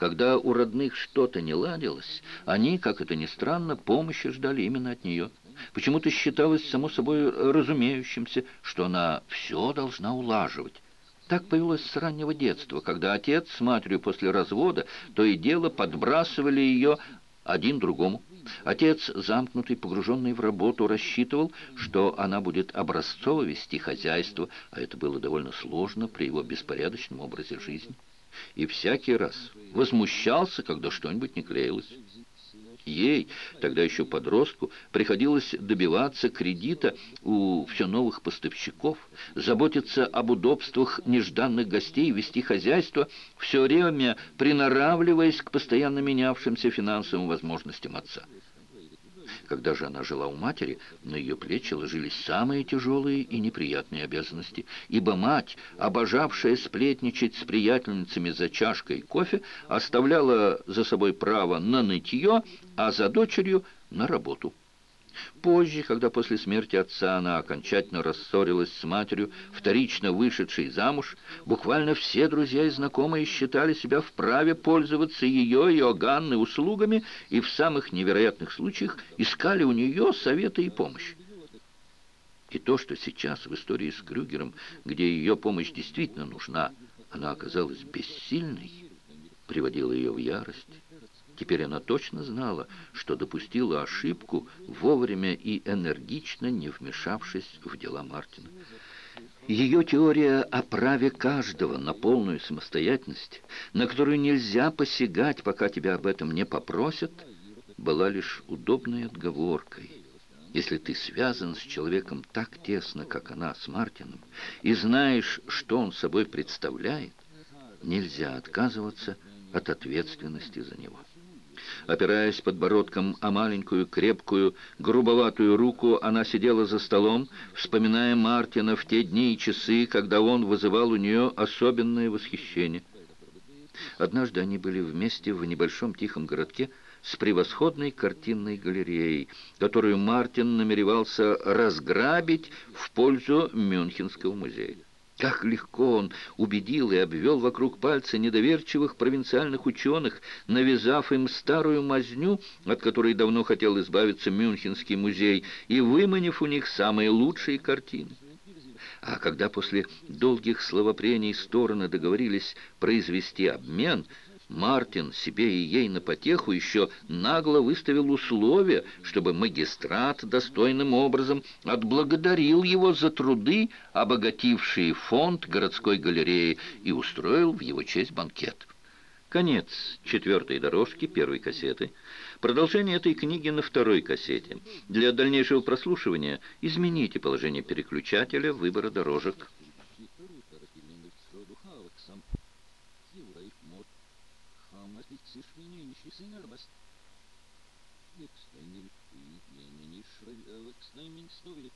Когда у родных что-то не ладилось, они, как это ни странно, помощи ждали именно от нее. Почему-то считалось само собой разумеющимся, что она все должна улаживать. Так появилось с раннего детства, когда отец с матерью после развода то и дело подбрасывали ее один другому. Отец, замкнутый, погруженный в работу, рассчитывал, что она будет образцово вести хозяйство, а это было довольно сложно при его беспорядочном образе жизни. И всякий раз возмущался, когда что-нибудь не клеилось. Ей, тогда еще подростку, приходилось добиваться кредита у все новых поставщиков, заботиться об удобствах нежданных гостей, вести хозяйство, все время приноравливаясь к постоянно менявшимся финансовым возможностям отца. Когда же она жила у матери, на ее плечи ложились самые тяжелые и неприятные обязанности, ибо мать, обожавшая сплетничать с приятельницами за чашкой кофе, оставляла за собой право на нытье, а за дочерью на работу. Позже, когда после смерти отца она окончательно рассорилась с матерью, вторично вышедшей замуж, буквально все друзья и знакомые считали себя вправе пользоваться ее и Оганны услугами и в самых невероятных случаях искали у нее советы и помощь. И то, что сейчас в истории с Крюгером, где ее помощь действительно нужна, она оказалась бессильной, приводило ее в ярость. Теперь она точно знала, что допустила ошибку, вовремя и энергично не вмешавшись в дела Мартина. Ее теория о праве каждого на полную самостоятельность, на которую нельзя посягать, пока тебя об этом не попросят, была лишь удобной отговоркой. Если ты связан с человеком так тесно, как она с Мартином, и знаешь, что он собой представляет, нельзя отказываться от ответственности за него. Опираясь подбородком о маленькую, крепкую, грубоватую руку, она сидела за столом, вспоминая Мартина в те дни и часы, когда он вызывал у нее особенное восхищение. Однажды они были вместе в небольшом тихом городке с превосходной картинной галереей, которую Мартин намеревался разграбить в пользу Мюнхенского музея. Как легко он убедил и обвел вокруг пальца недоверчивых провинциальных ученых, навязав им старую мазню, от которой давно хотел избавиться Мюнхенский музей, и выманив у них самые лучшие картины. А когда после долгих словопрений стороны договорились произвести обмен – Мартин себе и ей на потеху еще нагло выставил условие, чтобы магистрат достойным образом отблагодарил его за труды, обогатившие фонд городской галереи, и устроил в его честь банкет. Конец четвертой дорожки первой кассеты. Продолжение этой книги на второй кассете. Для дальнейшего прослушивания измените положение переключателя выбора дорожек. Singelbest. Üksteisel püüdlemine üksteisel stuvil.